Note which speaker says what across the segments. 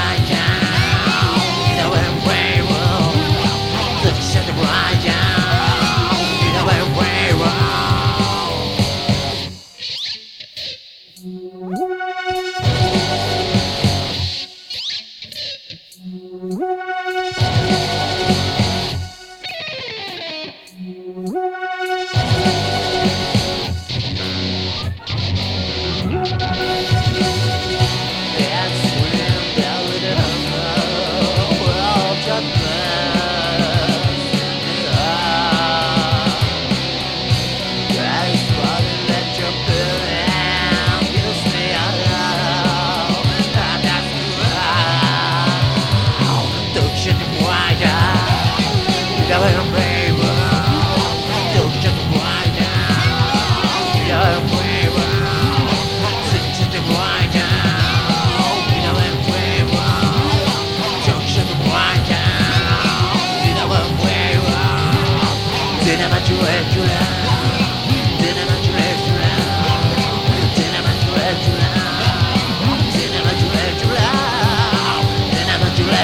Speaker 1: I can't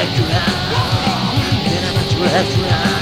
Speaker 1: have to have, I have to have.